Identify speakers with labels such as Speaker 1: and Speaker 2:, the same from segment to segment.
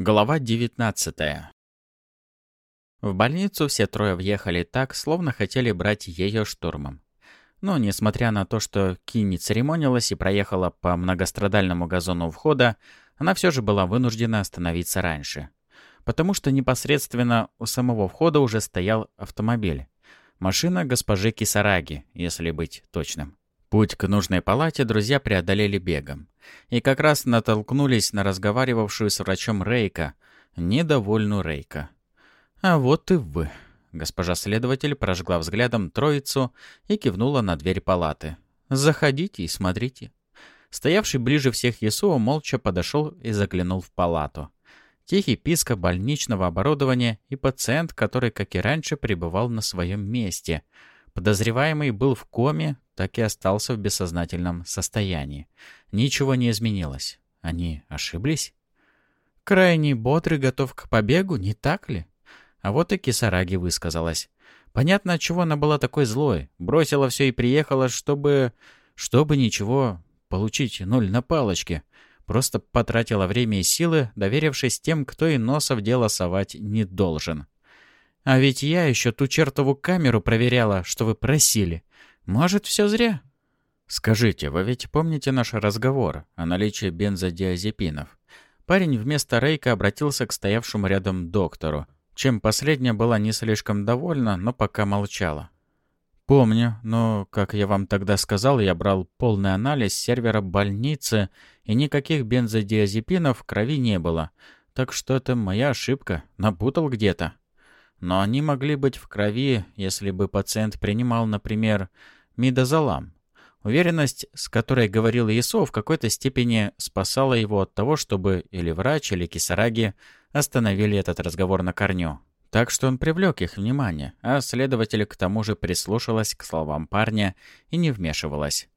Speaker 1: Глава 19 В больницу все трое въехали так, словно хотели брать ее штурмом. Но, несмотря на то, что Ки церемонилась и проехала по многострадальному газону входа, она все же была вынуждена остановиться раньше. Потому что непосредственно у самого входа уже стоял автомобиль. Машина госпожи Кисараги, если быть точным. Путь к нужной палате друзья преодолели бегом. И как раз натолкнулись на разговаривавшую с врачом Рейка, недовольную Рейка. «А вот и вы». Госпожа следователь прожгла взглядом троицу и кивнула на дверь палаты. «Заходите и смотрите». Стоявший ближе всех Есуа молча подошел и заглянул в палату. Тихий писк больничного оборудования и пациент, который, как и раньше, пребывал на своем месте. Подозреваемый был в коме, так и остался в бессознательном состоянии. Ничего не изменилось. Они ошиблись? Крайне бодрый, готов к побегу, не так ли? А вот и Кисараги высказалась. Понятно, от чего она была такой злой. Бросила все и приехала, чтобы... Чтобы ничего получить ноль на палочке. Просто потратила время и силы, доверившись тем, кто и носа в дело совать не должен. А ведь я еще ту чертову камеру проверяла, что вы просили. Может, все зря? Скажите, вы ведь помните наш разговор о наличии бензодиазепинов? Парень вместо Рейка обратился к стоявшему рядом доктору, чем последняя была не слишком довольна, но пока молчала. «Помню, но, как я вам тогда сказал, я брал полный анализ сервера больницы, и никаких бензодиазепинов в крови не было. Так что это моя ошибка, напутал где-то. Но они могли быть в крови, если бы пациент принимал, например, Мидозалам. Уверенность, с которой говорил Исо, в какой-то степени спасала его от того, чтобы или врач, или кисараги остановили этот разговор на корню. Так что он привлек их внимание, а следователь к тому же прислушалась к словам парня и не вмешивалась.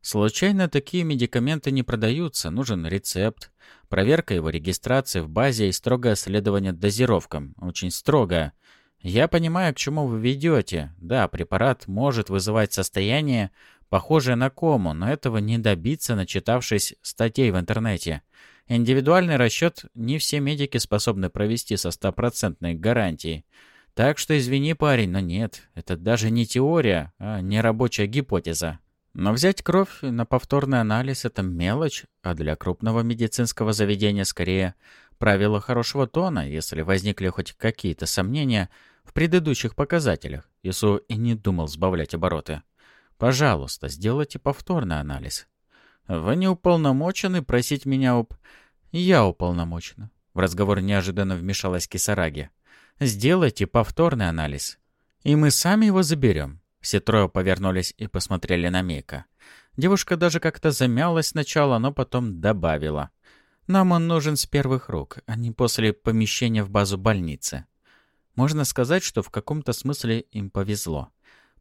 Speaker 1: Случайно такие медикаменты не продаются, нужен рецепт, проверка его регистрации в базе и строгое следование дозировкам, очень строгое, я понимаю, к чему вы ведете. Да, препарат может вызывать состояние, похожее на кому, но этого не добиться, начитавшись статей в интернете. Индивидуальный расчет не все медики способны провести со стопроцентной гарантией. Так что извини, парень, но нет, это даже не теория, а не рабочая гипотеза. Но взять кровь на повторный анализ – это мелочь, а для крупного медицинского заведения скорее правило хорошего тона, если возникли хоть какие-то сомнения – в предыдущих показателях. Ису и не думал сбавлять обороты. Пожалуйста, сделайте повторный анализ. Вы не уполномочены просить меня об... Я уполномочена. В разговор неожиданно вмешалась Кисараги. Сделайте повторный анализ. И мы сами его заберем. Все трое повернулись и посмотрели на Мика. Девушка даже как-то замялась сначала, но потом добавила. «Нам он нужен с первых рук, а не после помещения в базу больницы. Можно сказать, что в каком-то смысле им повезло.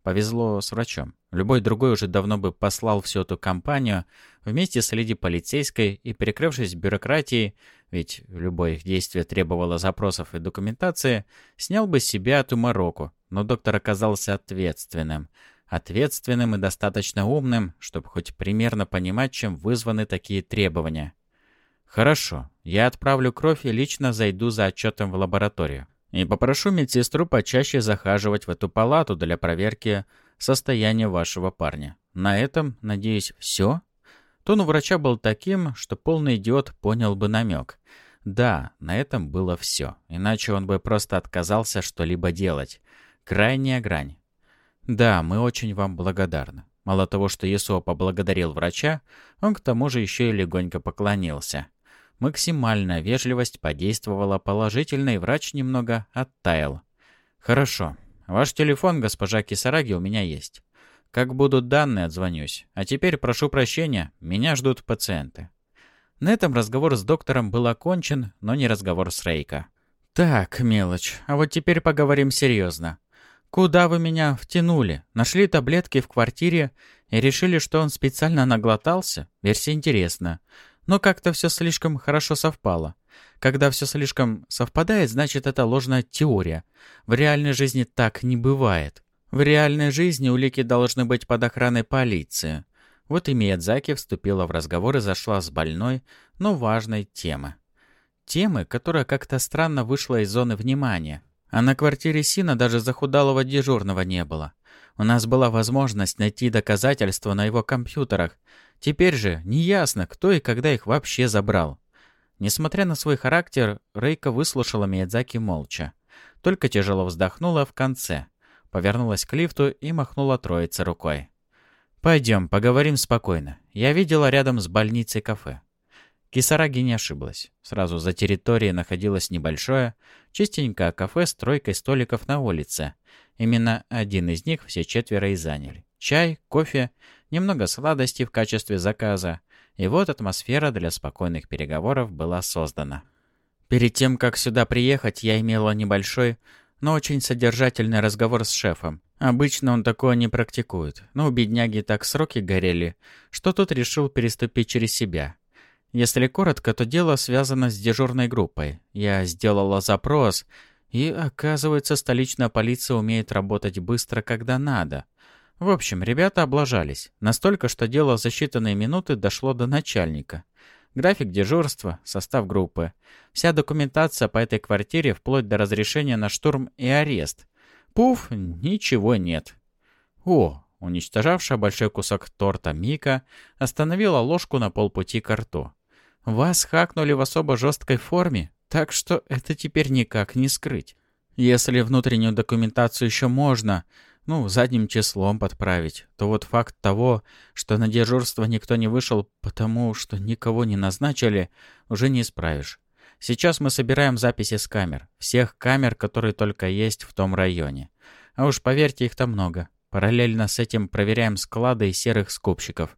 Speaker 1: Повезло с врачом. Любой другой уже давно бы послал всю эту компанию вместе с леди полицейской и, перекрывшись бюрократией, ведь любое их действие требовало запросов и документации, снял бы себя эту мороку. Но доктор оказался ответственным. Ответственным и достаточно умным, чтобы хоть примерно понимать, чем вызваны такие требования. «Хорошо, я отправлю кровь и лично зайду за отчетом в лабораторию. И попрошу медсестру почаще захаживать в эту палату для проверки состояния вашего парня. На этом, надеюсь, все? Тон у врача был таким, что полный идиот понял бы намек. Да, на этом было все. Иначе он бы просто отказался что-либо делать. Крайняя грань. Да, мы очень вам благодарны. Мало того, что Есо поблагодарил врача, он к тому же еще и легонько поклонился. Максимальная вежливость подействовала положительно, и врач немного оттаял. «Хорошо. Ваш телефон, госпожа Кисараги, у меня есть. Как будут данные, отзвонюсь. А теперь прошу прощения, меня ждут пациенты». На этом разговор с доктором был окончен, но не разговор с Рейко. «Так, мелочь, а вот теперь поговорим серьезно. Куда вы меня втянули? Нашли таблетки в квартире и решили, что он специально наглотался? Версия интересна. Но как-то все слишком хорошо совпало. Когда все слишком совпадает, значит это ложная теория. В реальной жизни так не бывает. В реальной жизни улики должны быть под охраной полиции. Вот и Миядзаки вступила в разговор и зашла с больной, но важной темы. темы, которая как-то странно вышла из зоны внимания. А на квартире Сина даже захудалого дежурного не было. У нас была возможность найти доказательства на его компьютерах. Теперь же неясно, кто и когда их вообще забрал. Несмотря на свой характер, Рейка выслушала Миядзаки молча. Только тяжело вздохнула в конце. Повернулась к лифту и махнула троице рукой. «Пойдем, поговорим спокойно. Я видела рядом с больницей кафе». Кисараги не ошиблась. Сразу за территорией находилось небольшое, чистенькое кафе с тройкой столиков на улице. Именно один из них все четверо и заняли. Чай, кофе, немного сладостей в качестве заказа. И вот атмосфера для спокойных переговоров была создана. Перед тем, как сюда приехать, я имела небольшой, но очень содержательный разговор с шефом. Обычно он такое не практикует, но у бедняги так сроки горели, что тот решил переступить через себя. Если коротко, то дело связано с дежурной группой. Я сделала запрос, и, оказывается, столичная полиция умеет работать быстро, когда надо. В общем, ребята облажались. Настолько, что дело за считанные минуты дошло до начальника. График дежурства, состав группы. Вся документация по этой квартире вплоть до разрешения на штурм и арест. Пуф, ничего нет. О, уничтожавшая большой кусок торта Мика остановила ложку на полпути к рту. Вас хакнули в особо жесткой форме, так что это теперь никак не скрыть. Если внутреннюю документацию еще можно, ну, задним числом подправить, то вот факт того, что на дежурство никто не вышел, потому что никого не назначили, уже не исправишь. Сейчас мы собираем записи с камер. Всех камер, которые только есть в том районе. А уж поверьте, их там много. Параллельно с этим проверяем склады серых скупщиков.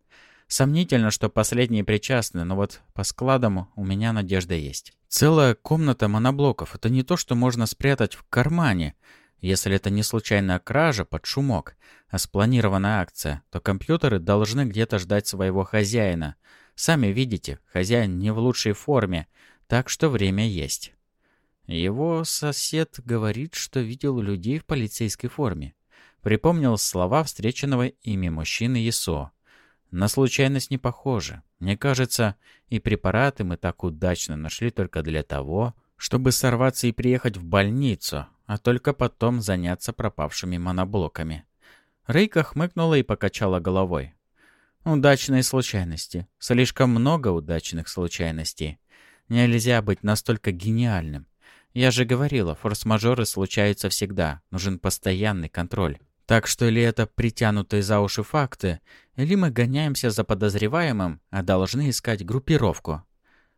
Speaker 1: Сомнительно, что последние причастны, но вот по складам у меня надежда есть. Целая комната моноблоков — это не то, что можно спрятать в кармане. Если это не случайная кража под шумок, а спланированная акция, то компьютеры должны где-то ждать своего хозяина. Сами видите, хозяин не в лучшей форме, так что время есть. Его сосед говорит, что видел людей в полицейской форме. Припомнил слова встреченного ими мужчины Исо. На случайность не похоже. Мне кажется, и препараты мы так удачно нашли только для того, чтобы сорваться и приехать в больницу, а только потом заняться пропавшими моноблоками. Рейка хмыкнула и покачала головой. Удачные случайности. Слишком много удачных случайностей. Нельзя быть настолько гениальным. Я же говорила, форс-мажоры случаются всегда. Нужен постоянный контроль. Так что или это притянутые за уши факты, или мы гоняемся за подозреваемым, а должны искать группировку.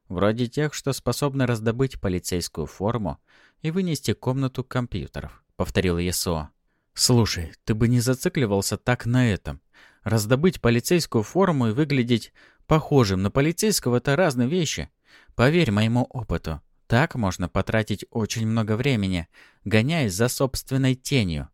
Speaker 1: Вроде тех, что способны раздобыть полицейскую форму и вынести комнату компьютеров, повторил ЕСО. Слушай, ты бы не зацикливался так на этом. Раздобыть полицейскую форму и выглядеть похожим на полицейского — это разные вещи. Поверь моему опыту, так можно потратить очень много времени, гоняясь за собственной тенью.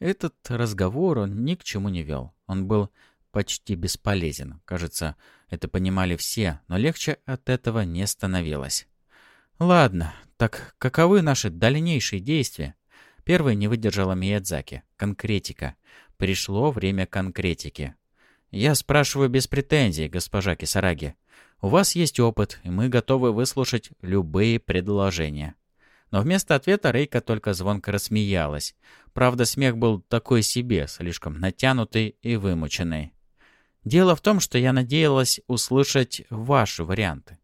Speaker 1: Этот разговор он ни к чему не вел. Он был почти бесполезен. Кажется, это понимали все, но легче от этого не становилось. Ладно, так каковы наши дальнейшие действия? Первый не выдержала Миядзаки. Конкретика. Пришло время конкретики. Я спрашиваю без претензий, госпожа Кисараги. У вас есть опыт, и мы готовы выслушать любые предложения. Но вместо ответа Рейка только звонко рассмеялась. Правда, смех был такой себе, слишком натянутый и вымученный. Дело в том, что я надеялась услышать ваши варианты.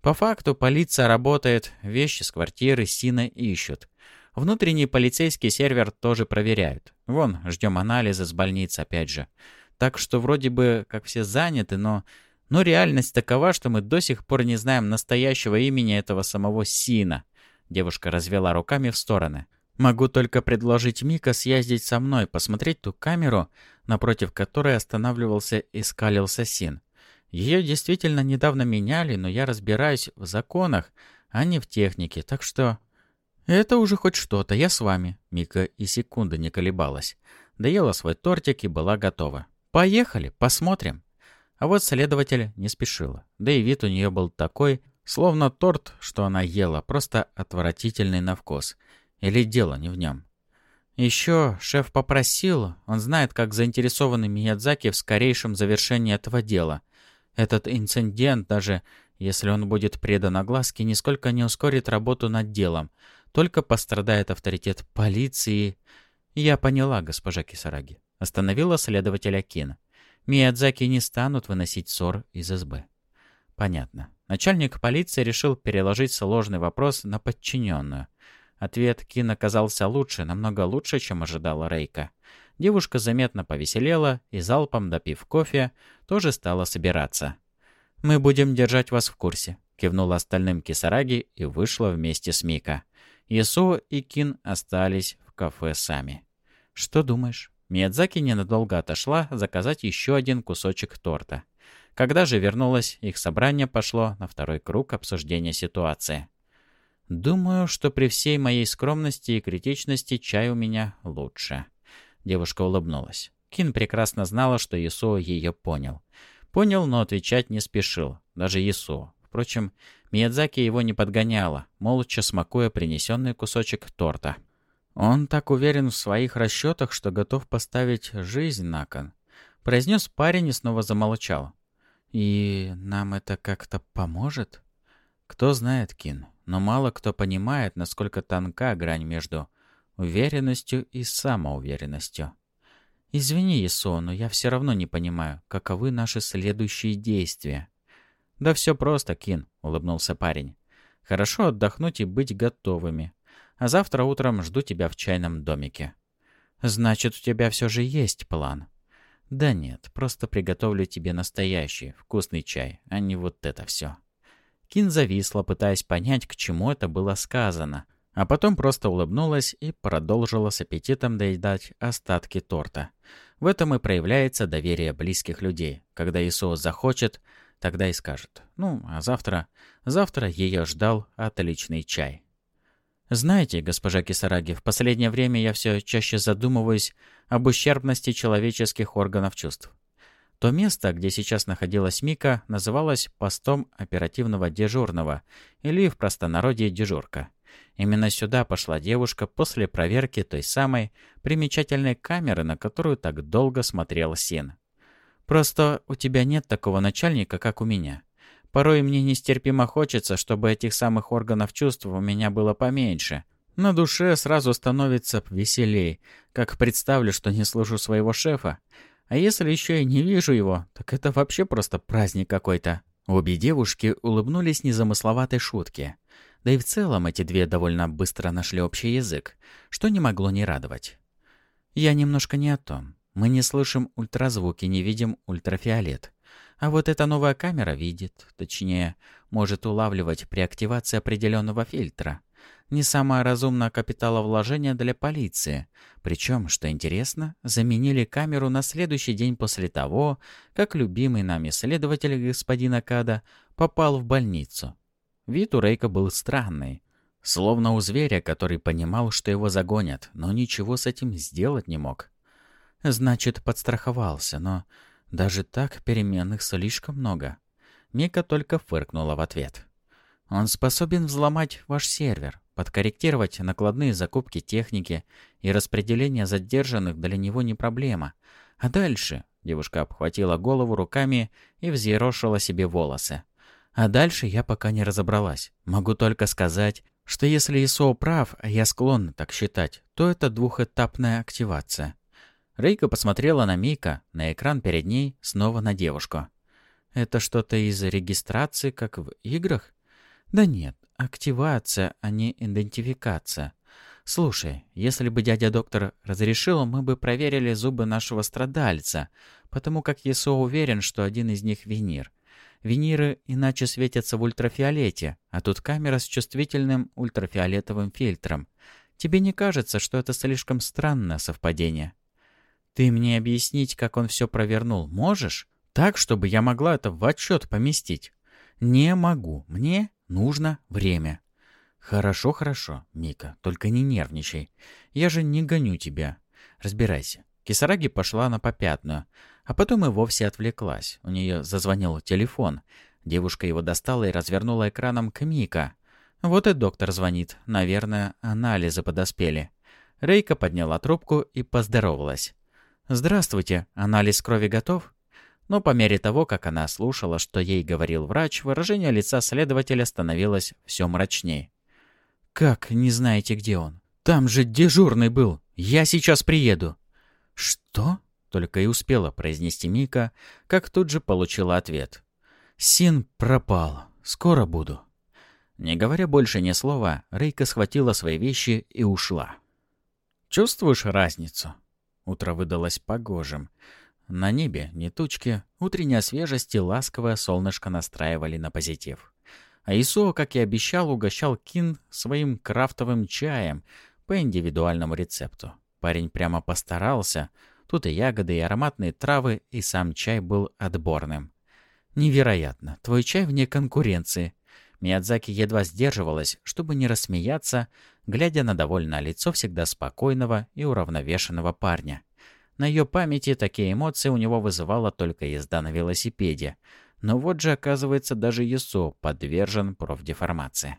Speaker 1: По факту полиция работает, вещи с квартиры Сина ищут. Внутренний полицейский сервер тоже проверяют. Вон, ждем анализа с больницы опять же. Так что вроде бы как все заняты, но... Но реальность такова, что мы до сих пор не знаем настоящего имени этого самого Сина. Девушка развела руками в стороны. Могу только предложить Мика съездить со мной, посмотреть ту камеру, напротив которой останавливался и скалился Син. Ее действительно недавно меняли, но я разбираюсь в законах, а не в технике, так что... Это уже хоть что-то, я с вами. Мика и секунды не колебалась. Доела свой тортик и была готова. Поехали, посмотрим. А вот следователь не спешила. Да и вид у нее был такой, словно торт, что она ела, просто отвратительный на вкус. Или дело не в нем. Еще шеф попросил, он знает, как заинтересованы Миядзаки в скорейшем завершении этого дела. Этот инцидент даже Если он будет предан огласке, нисколько не ускорит работу над делом, только пострадает авторитет полиции. Я поняла, госпожа Кисараги. Остановила следователя Кин. Миядзаки не станут выносить ссор из СБ. Понятно. Начальник полиции решил переложить сложный вопрос на подчиненную. Ответ Кин оказался лучше, намного лучше, чем ожидала Рейка. Девушка заметно повеселела и, залпом допив кофе, тоже стала собираться. «Мы будем держать вас в курсе», — кивнула остальным Кисараги и вышла вместе с Мика. Исуо и Кин остались в кафе сами. «Что думаешь?» Миядзаки ненадолго отошла заказать еще один кусочек торта. Когда же вернулась, их собрание пошло на второй круг обсуждения ситуации. «Думаю, что при всей моей скромности и критичности чай у меня лучше». Девушка улыбнулась. Кин прекрасно знала, что Исуо ее понял. Понял, но отвечать не спешил. Даже Исуо. Впрочем, Миядзаки его не подгоняла, молча смакуя принесенный кусочек торта. Он так уверен в своих расчетах, что готов поставить жизнь на кон. Произнес парень и снова замолчал. «И нам это как-то поможет?» Кто знает, Кин, но мало кто понимает, насколько тонка грань между уверенностью и самоуверенностью. «Извини, Исо, но я все равно не понимаю, каковы наши следующие действия». «Да все просто, Кин», — улыбнулся парень. «Хорошо отдохнуть и быть готовыми а завтра утром жду тебя в чайном домике». «Значит, у тебя все же есть план?» «Да нет, просто приготовлю тебе настоящий, вкусный чай, а не вот это все». Кин зависла, пытаясь понять, к чему это было сказано, а потом просто улыбнулась и продолжила с аппетитом доедать остатки торта. В этом и проявляется доверие близких людей. Когда Исус захочет, тогда и скажет. Ну, а завтра... Завтра ее ждал отличный чай. Знаете, госпожа Кисараги, в последнее время я все чаще задумываюсь об ущербности человеческих органов чувств. То место, где сейчас находилась Мика, называлось постом оперативного дежурного или в простонародье дежурка. Именно сюда пошла девушка после проверки той самой примечательной камеры, на которую так долго смотрел Син. «Просто у тебя нет такого начальника, как у меня. Порой мне нестерпимо хочется, чтобы этих самых органов чувств у меня было поменьше. На душе сразу становится веселей, как представлю, что не слышу своего шефа. А если еще и не вижу его, так это вообще просто праздник какой-то. Обе девушки улыбнулись незамысловатой шутке. Да и в целом эти две довольно быстро нашли общий язык, что не могло не радовать. Я немножко не о том. Мы не слышим ультразвуки, не видим ультрафиолет. А вот эта новая камера видит, точнее, может улавливать при активации определенного фильтра. Не самое разумное капиталовложение для полиции. Причем, что интересно, заменили камеру на следующий день после того, как любимый нами следователь господина Када попал в больницу. Вид у Рейка был странный. Словно у зверя, который понимал, что его загонят, но ничего с этим сделать не мог. Значит, подстраховался, но даже так переменных слишком много. Мика только фыркнула в ответ. Он способен взломать ваш сервер, подкорректировать накладные закупки техники и распределение задержанных для него не проблема. А дальше девушка обхватила голову руками и взъерошила себе волосы. А дальше я пока не разобралась. Могу только сказать, что если ИСО прав, а я склонна так считать, то это двухэтапная активация. Рейка посмотрела на Мика, на экран перед ней, снова на девушку. «Это что-то из регистрации, как в играх?» «Да нет, активация, а не идентификация. Слушай, если бы дядя-доктор разрешил, мы бы проверили зубы нашего страдальца, потому как Есо уверен, что один из них винир. Виниры иначе светятся в ультрафиолете, а тут камера с чувствительным ультрафиолетовым фильтром. Тебе не кажется, что это слишком странное совпадение?» Ты мне объяснить, как он все провернул, можешь? Так, чтобы я могла это в отчет поместить. Не могу. Мне нужно время. Хорошо, хорошо, Мика, только не нервничай. Я же не гоню тебя. Разбирайся. Кисараги пошла на попятную, а потом и вовсе отвлеклась. У нее зазвонил телефон. Девушка его достала и развернула экраном к Мика. Вот и доктор звонит. Наверное, анализы подоспели. Рейка подняла трубку и поздоровалась. «Здравствуйте. Анализ крови готов?» Но по мере того, как она слушала, что ей говорил врач, выражение лица следователя становилось все мрачнее. «Как не знаете, где он? Там же дежурный был. Я сейчас приеду». «Что?» — только и успела произнести Мика, как тут же получила ответ. «Син пропал. Скоро буду». Не говоря больше ни слова, Рейка схватила свои вещи и ушла. «Чувствуешь разницу?» Утро выдалось погожим. На небе не тучки, утренняя свежесть и ласковое солнышко настраивали на позитив. А как и обещал, угощал Кин своим крафтовым чаем по индивидуальному рецепту. Парень прямо постарался. Тут и ягоды, и ароматные травы, и сам чай был отборным. «Невероятно! Твой чай вне конкуренции!» Миядзаки едва сдерживалась, чтобы не рассмеяться, глядя на довольное лицо всегда спокойного и уравновешенного парня. На ее памяти такие эмоции у него вызывала только езда на велосипеде. Но вот же, оказывается, даже Ясо подвержен профдеформации.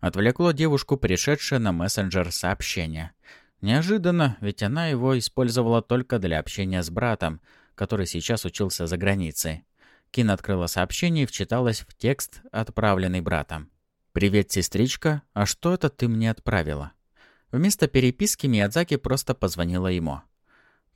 Speaker 1: Отвлекло девушку пришедшее на мессенджер сообщение. Неожиданно, ведь она его использовала только для общения с братом, который сейчас учился за границей. Кин открыла сообщение и вчиталась в текст, отправленный братом. «Привет, сестричка. А что это ты мне отправила?» Вместо переписки Миядзаки просто позвонила ему.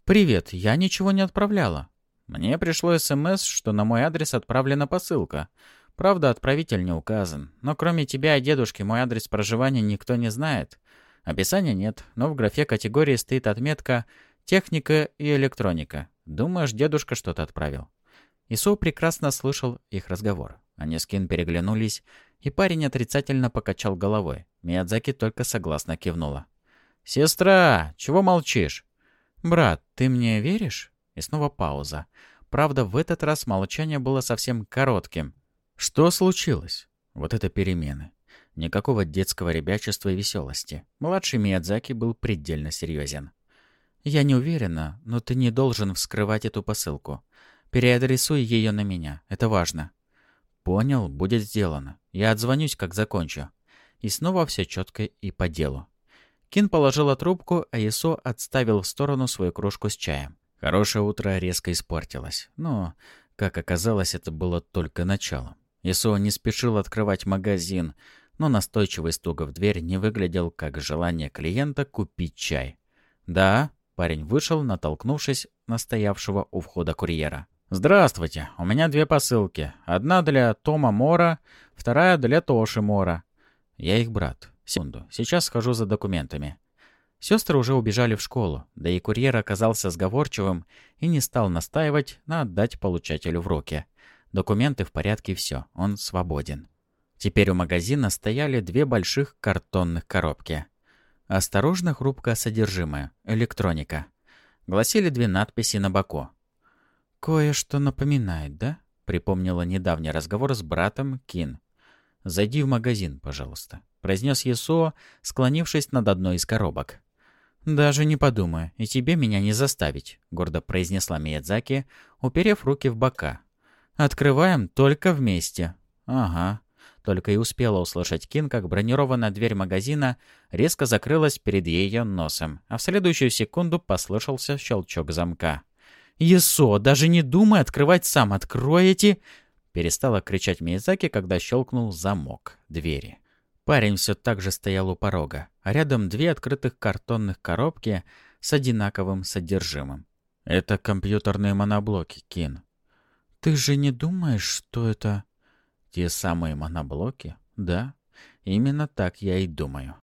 Speaker 1: «Привет, я ничего не отправляла. Мне пришло СМС, что на мой адрес отправлена посылка. Правда, отправитель не указан. Но кроме тебя и дедушки мой адрес проживания никто не знает. Описания нет, но в графе категории стоит отметка «Техника и электроника». Думаешь, дедушка что-то отправил?» Исоу прекрасно слышал их разговор. Они с Кин переглянулись, и парень отрицательно покачал головой. Миядзаки только согласно кивнула. «Сестра, чего молчишь?» «Брат, ты мне веришь?» И снова пауза. Правда, в этот раз молчание было совсем коротким. Что случилось? Вот это перемены. Никакого детского ребячества и веселости. Младший Миядзаки был предельно серьезен. «Я не уверена, но ты не должен вскрывать эту посылку. Переадресуй ее на меня. Это важно». «Понял, будет сделано. Я отзвонюсь, как закончу». И снова все четко и по делу. Кин положила трубку, а Исо отставил в сторону свою кружку с чаем. Хорошее утро резко испортилось. Но, как оказалось, это было только началом. Исо не спешил открывать магазин, но настойчивый стук в дверь не выглядел как желание клиента купить чай. «Да», — парень вышел, натолкнувшись на стоявшего у входа курьера. «Здравствуйте, у меня две посылки. Одна для Тома Мора, вторая для Тоши Мора. Я их брат. Секунду, сейчас схожу за документами. Сестры уже убежали в школу, да и курьер оказался сговорчивым и не стал настаивать на отдать получателю в руки. Документы в порядке все, он свободен. Теперь у магазина стояли две больших картонных коробки. «Осторожно, хрупкое содержимое. Электроника». Гласили две надписи на боку. «Кое-что напоминает, да?» — припомнила недавний разговор с братом Кин. «Зайди в магазин, пожалуйста», — произнес Ясуо, склонившись над одной из коробок. «Даже не подумаю, и тебе меня не заставить», — гордо произнесла Миядзаки, уперев руки в бока. «Открываем только вместе». «Ага». Только и успела услышать Кин, как бронированная дверь магазина резко закрылась перед ее носом, а в следующую секунду послышался щелчок замка. «Есо, даже не думай открывать сам, открой эти...» Перестала кричать Миязаки, когда щелкнул замок двери. Парень все так же стоял у порога, а рядом две открытых картонных коробки с одинаковым содержимым. «Это компьютерные моноблоки, Кин». «Ты же не думаешь, что это...» «Те самые моноблоки?» «Да, именно так я и думаю».